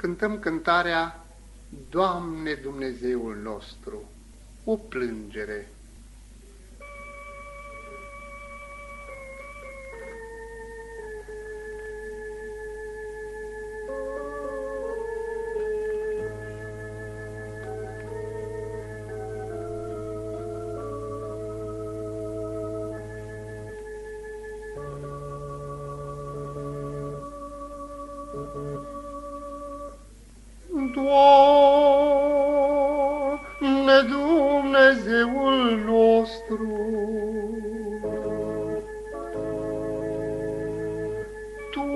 cântăm cântarea Doamne Dumnezeul nostru, o plângere. Doamne Dumnezeul nostru, Tu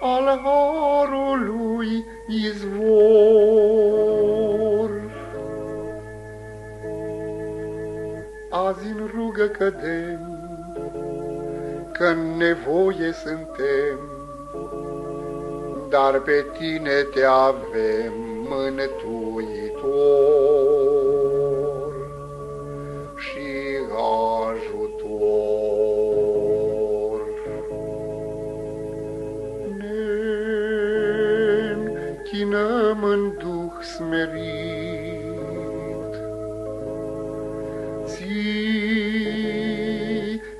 al harului izvor, azi în rugă cădem, că în nevoie suntem, dar pe tine te avem mântuitor și ajutor. Ne chinăm în duh smerit, Ție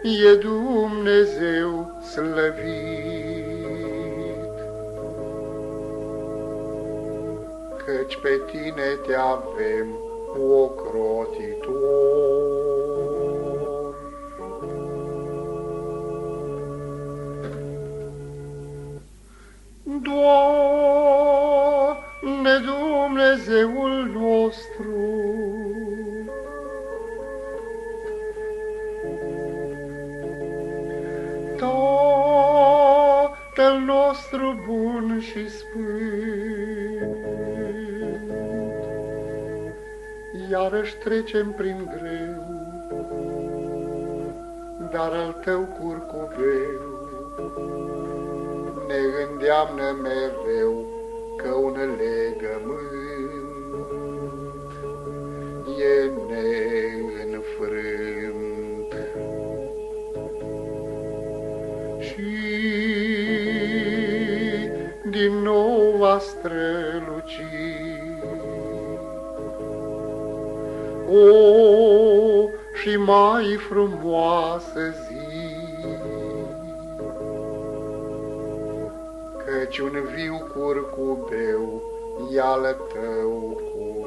e Dumnezeu slăvit. Căci pe tine te avem ocrotitor. Doamne Dumnezeul nostru, Tatăl nostru bun și sfânt, iarăși trecem prin greu, dar al tău curcuveu ne îndeamnă mereu că un legământ e neînfrânt. Și din nou a strălucit o, și mai frumoasă zi. Căci un viu curcubeu e al tău cuvânt.